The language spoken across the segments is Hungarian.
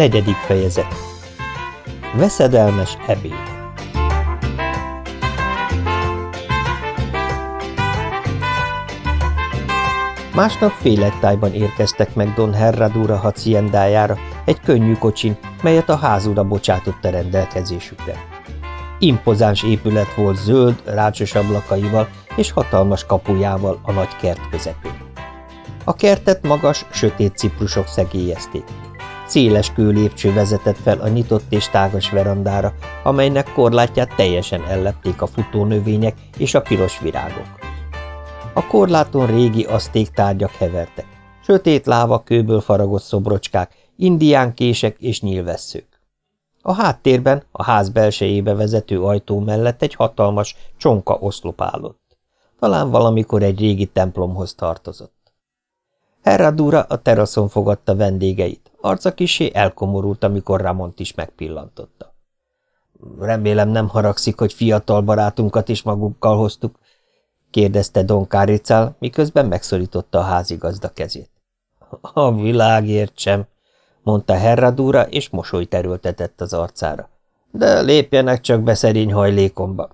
Negyedik fejezet Veszedelmes ebéd Másnap félettájban érkeztek meg Don Herradura haciendájára egy könnyű kocsin, melyet a házura bocsátott a rendelkezésükre. Impozáns épület volt zöld, rácsos ablakaival és hatalmas kapujával a nagy kert közepén. A kertet magas, sötét ciprusok szegélyezték. Széles kőlépcső vezetett fel a nyitott és tágas verandára, amelynek korlátját teljesen ellepték a futónövények és a piros virágok. A korláton régi aszték tárgyak hevertek. Sötét láva kőből faragott szobrocskák, indián kések és nyílvesszők. A háttérben, a ház belsejébe vezető ajtó mellett egy hatalmas, csonka oszlop állott. Talán valamikor egy régi templomhoz tartozott. Herradura a teraszon fogadta vendégeit, arca kisé elkomorult, amikor Ramont is megpillantotta. Remélem nem haragszik, hogy fiatal barátunkat is magukkal hoztuk, kérdezte Don Káricál, miközben megszorította a házigazda kezét. A világért sem, mondta Herradura, és mosolyt erőltetett az arcára. De lépjenek csak be szerény hajlékomba.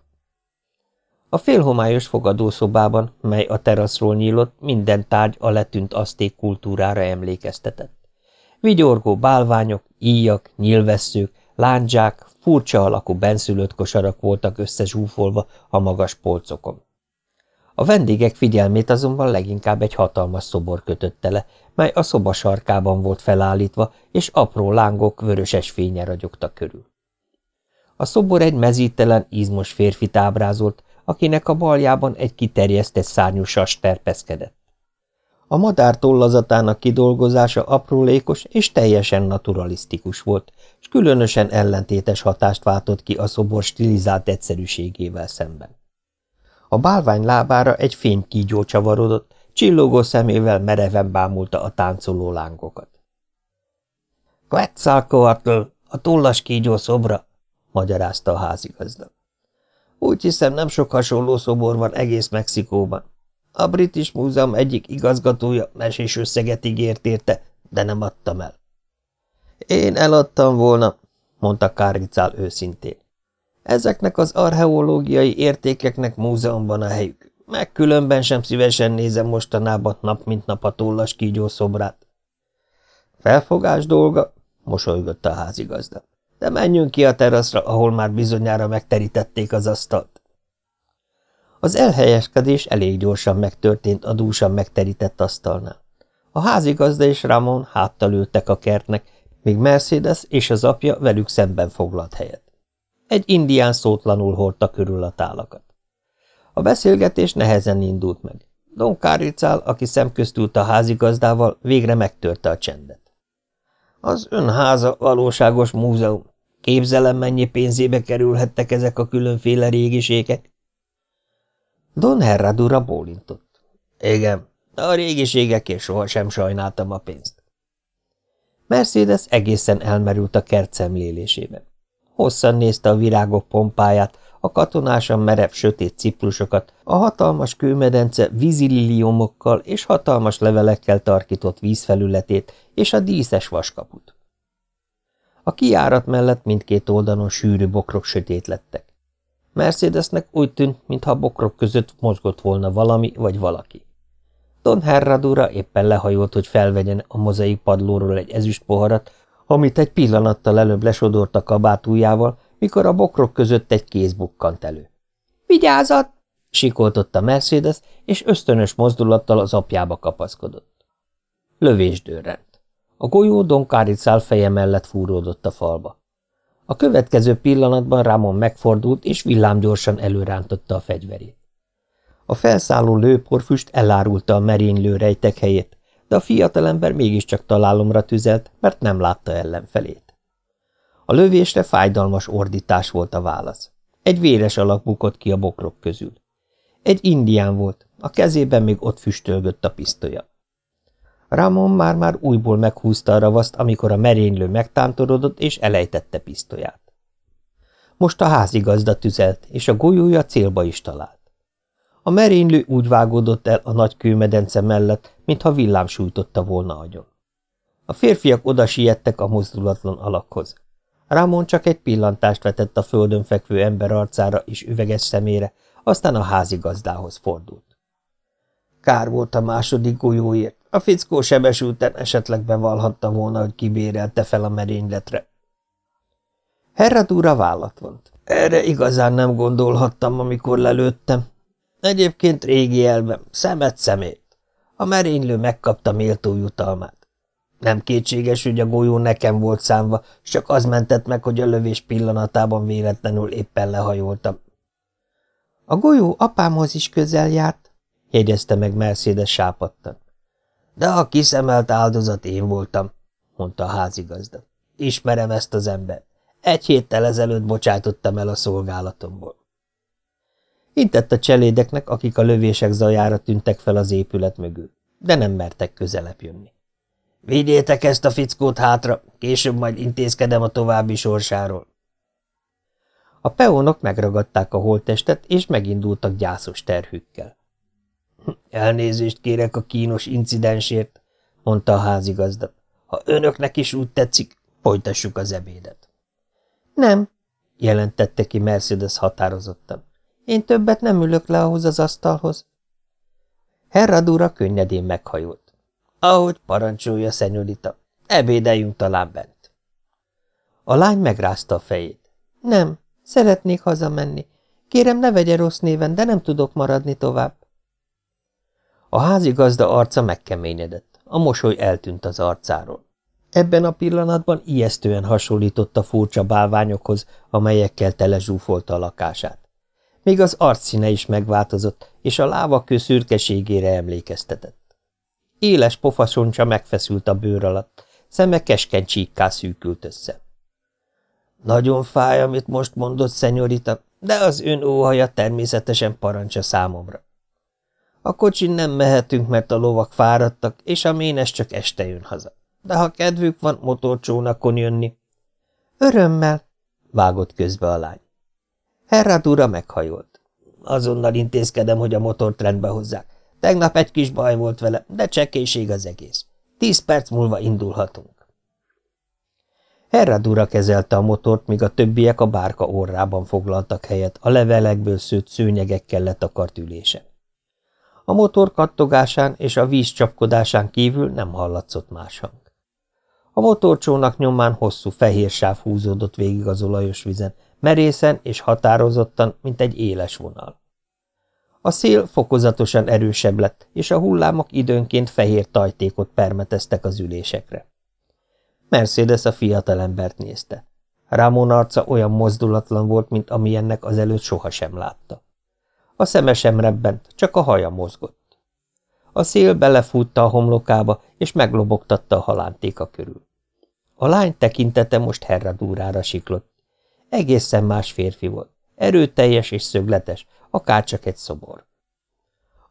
A félhomályos fogadószobában, mely a teraszról nyílott, minden tárgy a letűnt aszték kultúrára emlékeztetett. Vigyorgó bálványok, íjak, nyilvesszők, lándzsák, furcsa alakú benszülött kosarak voltak összezsúfolva a magas polcokon. A vendégek figyelmét azonban leginkább egy hatalmas szobor kötötte le, mely a szoba sarkában volt felállítva, és apró lángok vöröses fénye ragyogtak körül. A szobor egy mezítelen, izmos férfit ábrázolt, akinek a baljában egy kiterjesztett szárnyú sas terpeszkedett. A madár tollazatának kidolgozása aprólékos és teljesen naturalisztikus volt, és különösen ellentétes hatást váltott ki a szobor stilizált egyszerűségével szemben. A bálvány lábára egy fénykígyó csavarodott, csillogó szemével mereven bámulta a táncoló lángokat. – Quetzalcoatl, a tollas kígyó szobra! – magyarázta a házigazda. – Úgy hiszem, nem sok hasonló szobor van egész Mexikóban. A British Múzeum egyik igazgatója mesés összeget ígért érte, de nem adtam el. – Én eladtam volna – mondta Kárgicál őszintén. Ezeknek az archeológiai értékeknek múzeumban a helyük, meg sem szívesen nézem mostanában nap mint nap a tollas kígyó szobrát. Felfogás dolga, mosolygott a házigazda. De menjünk ki a teraszra, ahol már bizonyára megterítették az asztalt. Az elhelyeskedés elég gyorsan megtörtént a dúsan megterített asztalnál. A házigazda és Ramon háttal ültek a kertnek, míg Mercedes és az apja velük szemben foglalt helyet. Egy indián szótlanul hordta körül a tálakat. A beszélgetés nehezen indult meg. Don Káricál, aki szemköztült a házigazdával, végre megtörte a csendet. Az ön háza valóságos múzeum. Képzelem, mennyi pénzébe kerülhettek ezek a különféle régiségek? Don Herradura bólintott. Igen, a régiségekért sohasem sajnáltam a pénzt. Mercedes egészen elmerült a kert szemlélésében. Hosszan nézte a virágok pompáját, a katonásan merev sötét ciprusokat, a hatalmas kőmedence vízililiumokkal és hatalmas levelekkel tarkított vízfelületét és a díszes vaskaput. A kiárat mellett mindkét oldalon sűrű bokrok sötét lettek. Mercedesnek úgy tűnt, mintha bokrok között mozgott volna valami vagy valaki. Don Herradura éppen lehajolt, hogy felvegyen a mozaik padlóról egy ezüst poharat, amit egy pillanattal előbb lesodort a kabátújával, mikor a bokrok között egy kéz bukkant elő. – Vigyázat! – sikoltotta Mercedes, és ösztönös mozdulattal az apjába kapaszkodott. Lövés dőrrent. A golyó Don Káricál feje mellett fúródott a falba. A következő pillanatban Ramon megfordult, és villámgyorsan előrántotta a fegyverét. A felszálló lőporfüst elárulta a merénylő rejtek helyét, de a fiatalember mégiscsak találomra tüzelt, mert nem látta ellenfelét. A lövésre fájdalmas ordítás volt a válasz. Egy véres alak bukott ki a bokrok közül. Egy indián volt, a kezében még ott füstölgött a pisztolya. Ramon már-már újból meghúzta a ravaszt, amikor a merénylő megtántorodott és elejtette pisztolyát. Most a házigazda tüzelt, és a golyója célba is talált. A merénylő úgy vágódott el a nagy kőmedence mellett, mintha villám sújtotta volna agyon. A férfiak oda siettek a mozdulatlan alakhoz. Ramon csak egy pillantást vetett a földön fekvő ember arcára és üveges szemére, aztán a házigazdához fordult. Kár volt a második golyóért. A fickó sebesülten esetleg bevallhatta volna, hogy kibérelte fel a merényletre. Herradúra vállat vont. Erre igazán nem gondolhattam, amikor lelőttem. Egyébként régi elvem, szemet szemét. A merénylő megkapta méltó jutalmát. Nem kétséges, hogy a golyó nekem volt számva, csak az mentett meg, hogy a lövés pillanatában véletlenül éppen lehajoltam. A golyó apámhoz is közel járt, jegyezte meg Mercedes sápadtan. De a kiszemelt áldozat én voltam, mondta a házigazda. Ismerem ezt az embert. Egy héttel ezelőtt bocsátottam el a szolgálatomból. Intett a cselédeknek, akik a lövések zajára tűntek fel az épület mögül, de nem mertek közelebb jönni. Vigyétek ezt a fickót hátra, később majd intézkedem a további sorsáról. A peónok megragadták a holttestet, és megindultak gyászos terhükkel. Elnézést kérek a kínos incidensért, mondta a házigazda. Ha önöknek is úgy tetszik, folytassuk az ebédet. Nem, jelentette ki Mercedes határozottan. Én többet nem ülök le ahhoz az asztalhoz. Herradura könnyedén meghajolt. Ahogy parancsolja, szenyorita, ebédeljünk talán bent. A lány megrázta a fejét. Nem, szeretnék hazamenni. Kérem, ne vegye rossz néven, de nem tudok maradni tovább. A házigazda arca megkeményedett, a mosoly eltűnt az arcáról. Ebben a pillanatban ijesztően hasonlított a furcsa bálványokhoz, amelyekkel telezsúfolta a lakását. Még az arcszíne is megváltozott, és a lávakő szürkeségére emlékeztetett. Éles pofasoncsa megfeszült a bőr alatt, szeme keskeny csíkká szűkült össze. Nagyon fáj, amit most mondott, szenyorita, de az ön óhaja természetesen parancsa számomra. A kocsin nem mehetünk, mert a lovak fáradtak, és a ménes csak este jön haza de ha kedvük van motorcsónakon jönni. Örömmel, vágott közbe a lány. Herradura meghajolt. Azonnal intézkedem, hogy a motort rendbe hozzák. Tegnap egy kis baj volt vele, de csekéség az egész. Tíz perc múlva indulhatunk. Herradura kezelte a motort, míg a többiek a bárka orrában foglaltak helyet a levelekből szőtt szőnyegekkel letakart ülésen. A motor kattogásán és a víz csapkodásán kívül nem hallatszott más hang. A motorcsónak nyomán hosszú fehér sáv húzódott végig az olajos vizen, merészen és határozottan, mint egy éles vonal. A szél fokozatosan erősebb lett, és a hullámok időnként fehér tajtékot permeteztek az ülésekre. Mercedes a fiatalembert nézte. Ramon arca olyan mozdulatlan volt, mint amilyennek azelőtt sohasem látta. A szeme sem rebbent, csak a haja mozgott. A szél belefútta a homlokába, és meglobogtatta a halántéka körül. A lány tekintete most herradúrára siklott. Egészen más férfi volt, erőteljes és szögletes, akárcsak egy szobor.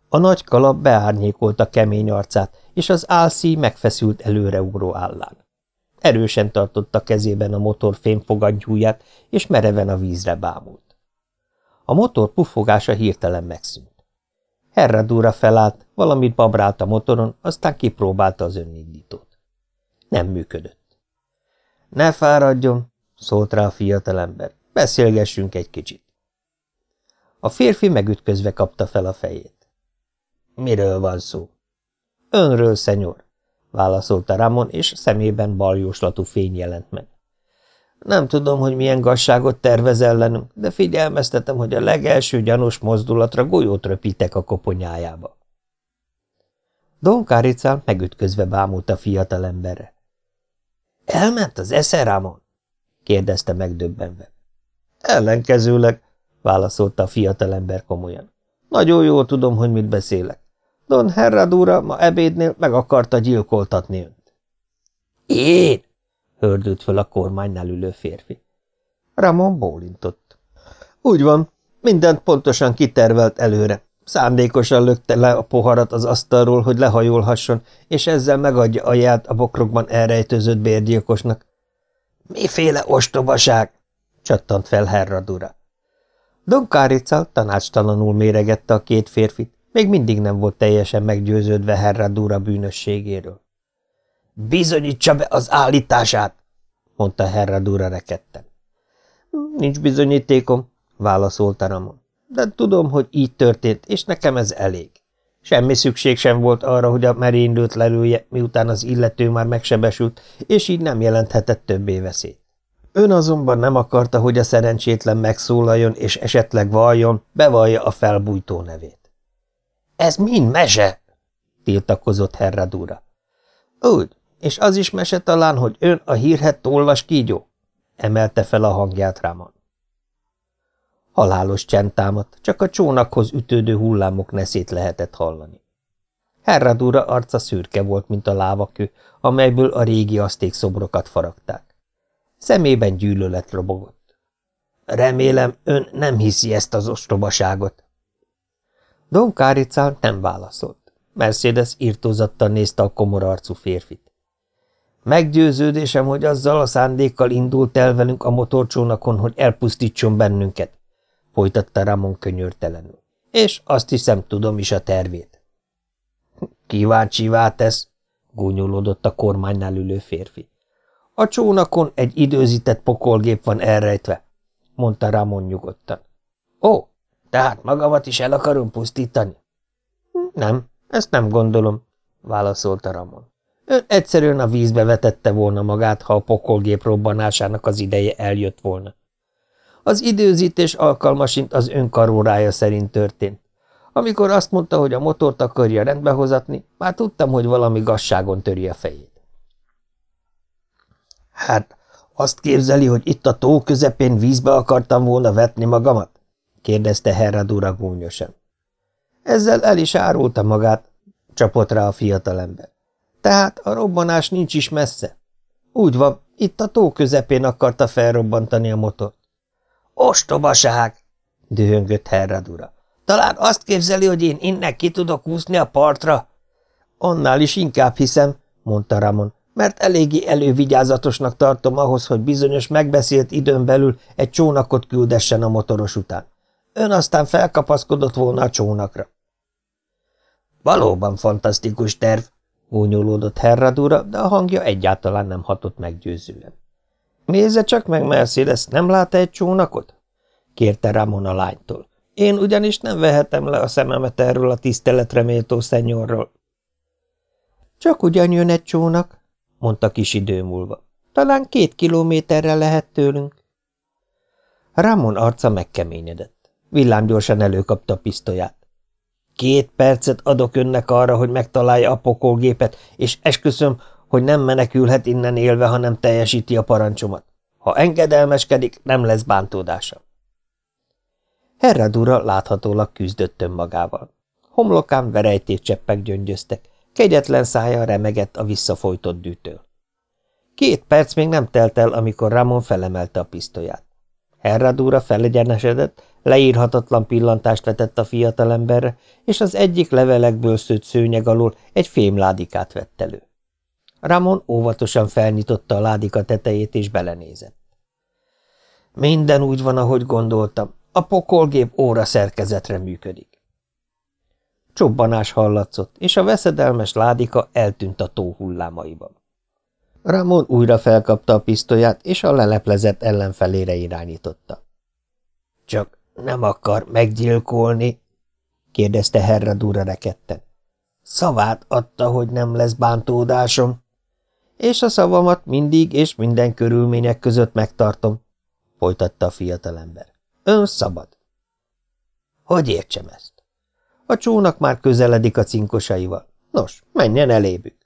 A nagy kalap beárnyékolta kemény arcát, és az álszí megfeszült előreugró állán. Erősen tartotta kezében a motor fémfogantyúját, és mereven a vízre bámult. A motor pufogása hirtelen megszűnt. Herradúra felállt, valamit babrált a motoron, aztán kipróbálta az önindítót. Nem működött. Ne fáradjon, szólt rá a fiatalember. Beszélgessünk egy kicsit. A férfi megütközve kapta fel a fejét. Miről van szó? Önről, szenyor, válaszolta Ramon, és szemében baljóslatú fény jelent meg. Nem tudom, hogy milyen gazságot tervez ellenünk, de figyelmeztetem, hogy a legelső gyanús mozdulatra golyót röpítek a koponyájába. Don Káricál megütközve bámult a fiatalemberre. Elment az esze, Ramon? kérdezte megdöbbenve. Ellenkezőleg, válaszolta a fiatalember komolyan. Nagyon jól tudom, hogy mit beszélek. Don Herradura ma ebédnél meg akarta gyilkoltatni önt. Én? Hördült föl a kormánynál ülő férfi. Ramon bólintott. Úgy van, mindent pontosan kitervelt előre. Szándékosan lökte le a poharat az asztalról, hogy lehajolhasson, és ezzel megadja a ját a bokrokban elrejtőzött bérgyilkosnak. – Miféle ostobaság? – csattant fel Herradura. Don Káricál tanácstalanul méregette a két férfit, még mindig nem volt teljesen meggyőződve Herradura bűnösségéről. Bizonyítsa be az állítását, mondta Herradura rekedten. Nincs bizonyítékom, válaszolta Ramon. De tudom, hogy így történt, és nekem ez elég. Semmi szükség sem volt arra, hogy a merénylőt lelője, miután az illető már megsebesült, és így nem jelenthetett többé veszélyt. Ön azonban nem akarta, hogy a szerencsétlen megszólaljon, és esetleg valljon, bevallja a felbújtó nevét. – Ez mind mese! – tiltakozott Herradura. – Úgy, és az is mese talán, hogy ön a hírhet tolvas kígyó? – emelte fel a hangját Ráman. Halálos csend támadt, csak a csónakhoz ütődő hullámok neszét lehetett hallani. Herradura arca szürke volt, mint a lávakő, amelyből a régi aszték szobrokat faragták. Szemében gyűlölet robogott. Remélem, ön nem hiszi ezt az ostobaságot. Don Káricán nem válaszolt. Mercedes írtózattal nézte a komor arcú férfit. Meggyőződésem, hogy azzal a szándékkal indult el velünk a motorcsónakon, hogy elpusztítson bennünket, folytatta Ramon könyörtelenül. És azt hiszem, tudom is a tervét. Kíváncsivá tesz, gúnyolódott a kormánynál ülő férfi. A csónakon egy időzített pokolgép van elrejtve, mondta Ramon nyugodtan. Ó, tehát magamat is el akarom pusztítani? Nem, ezt nem gondolom, válaszolta Ramon. Ön egyszerűen a vízbe vetette volna magát, ha a pokolgép robbanásának az ideje eljött volna. Az időzítés alkalmasint az önkarórája szerint történt. Amikor azt mondta, hogy a motort akarja rendbehozatni, már tudtam, hogy valami gazságon töri a fejét. Hát, azt képzeli, hogy itt a tó közepén vízbe akartam volna vetni magamat? kérdezte Herradura gúnyosan. Ezzel el is árulta magát, csapott rá a fiatalember. Tehát a robbanás nincs is messze. Úgy van, itt a tó közepén akarta felrobbantani a motort. Ostobaság! dühöngött Herradura. Talán azt képzeli, hogy én innen ki tudok úszni a partra? Annál is inkább hiszem, mondta Ramon, mert eléggé elővigyázatosnak tartom ahhoz, hogy bizonyos megbeszélt időn belül egy csónakot küldessen a motoros után. Ön aztán felkapaszkodott volna a csónakra. Valóban fantasztikus terv, gúnyolódott Herradura, de a hangja egyáltalán nem hatott meggyőzően. Nézze csak meg, Mercedes, nem lát -e egy csónakot? kérte Ramon a lánytól. Én ugyanis nem vehetem le a szememet erről a tiszteletre méltó szenyorról. Csak ugyan jön egy csónak, mondta kis idő múlva. Talán két kilométerre lehet tőlünk. Ramon arca megkeményedett. Villámgyorsan előkapta a pisztolyát. Két percet adok önnek arra, hogy megtalálja a pokolgépet, és esküszöm, hogy nem menekülhet innen élve, hanem teljesíti a parancsomat. Ha engedelmeskedik, nem lesz bántódása. Herradura láthatólag küzdött önmagával. Homlokán verejték cseppek gyöngyöztek, kegyetlen szája remegett a visszafolytott dűtől. Két perc még nem telt el, amikor Ramon felemelte a pisztolyát. Herradura felegyenesedett, leírhatatlan pillantást vetett a fiatalemberre, és az egyik levelekből szőtt szőnyeg alól egy fémládikát vett elő. Ramon óvatosan felnyitotta a ládika tetejét, és belenézett. Minden úgy van, ahogy gondoltam. A pokolgép óra szerkezetre működik. Csobbanás hallatszott, és a veszedelmes ládika eltűnt a tó hullámaiban. Ramon újra felkapta a pisztolyát, és a leleplezett ellenfelére irányította. – Csak nem akar meggyilkolni? – kérdezte Herra Dura reketten. – Szavát adta, hogy nem lesz bántódásom. – És a szavamat mindig és minden körülmények között megtartom – folytatta a fiatalember. – Ön szabad. – Hogy értsem ezt? A csónak már közeledik a cinkosaival. Nos, menjen elébük.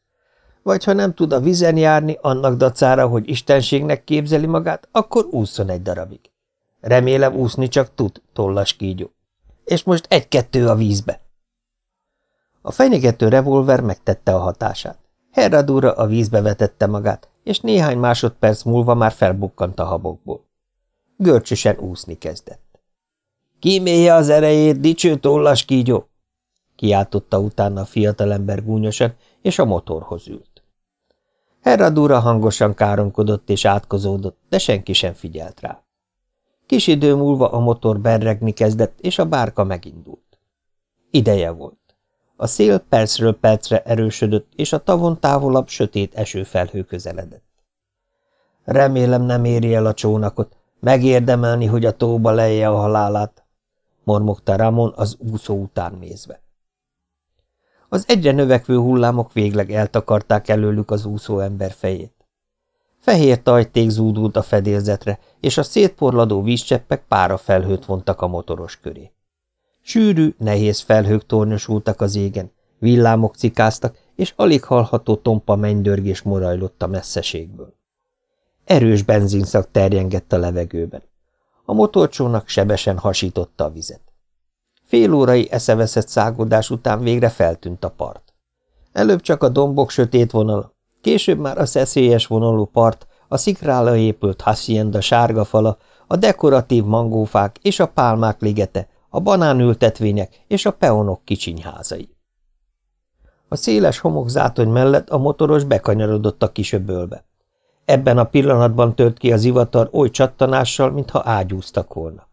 Vagy ha nem tud a vizen járni, annak dacára, hogy istenségnek képzeli magát, akkor ússzon egy darabig. Remélem úszni csak tud, tollas kígyó. És most egy-kettő a vízbe. A fenyegető revolver megtette a hatását. Herradura a vízbe vetette magát, és néhány másodperc múlva már felbukkant a habokból. Görcsösen úszni kezdett. – Kímélje az erejét, dicső tollas kígyó! – kiáltotta utána a fiatalember gúnyosan, és a motorhoz ült. Herradura hangosan káromkodott és átkozódott, de senki sem figyelt rá. Kis idő múlva a motor berregni kezdett, és a bárka megindult. Ideje volt. A szél percről percre erősödött, és a tavon távolabb sötét esőfelhő közeledett. Remélem nem éri el a csónakot, megérdemelni, hogy a tóba lejje a halálát, mormogta Ramon az úszó után nézve. Az egyre növekvő hullámok végleg eltakarták előlük az úszó ember fejét. Fehér tajték zúdult a fedélzetre, és a szétporladó vízcseppek pára felhőt vontak a motoros köré. Sűrű, nehéz felhők tornyosultak az égen, villámok cikáztak, és alig hallható tompa mennydörgés morajlott a messzeségből. Erős benzinszak terjengett a levegőben. A motorcsónak sebesen hasította a vizet. Fél órai eszeveszett szágodás után végre feltűnt a part. Előbb csak a dombok sötét vonal, később már a szeszélyes vonalú part, a szikrála épült hacienda sárga fala, a dekoratív mangófák és a pálmák ligete, a banánültetvények és a peonok kicsinyházai. A széles homokzátony mellett a motoros bekanyarodott a kisöbölbe. Ebben a pillanatban tört ki az ivatar oly csattanással, mintha ágyúztak volna.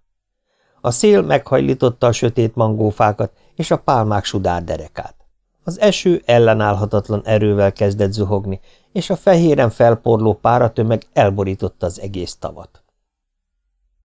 A szél meghajlította a sötét mangófákat és a pálmák sudár derekát. Az eső ellenállhatatlan erővel kezdett zuhogni, és a fehéren felporló páratömeg elborította az egész tavat.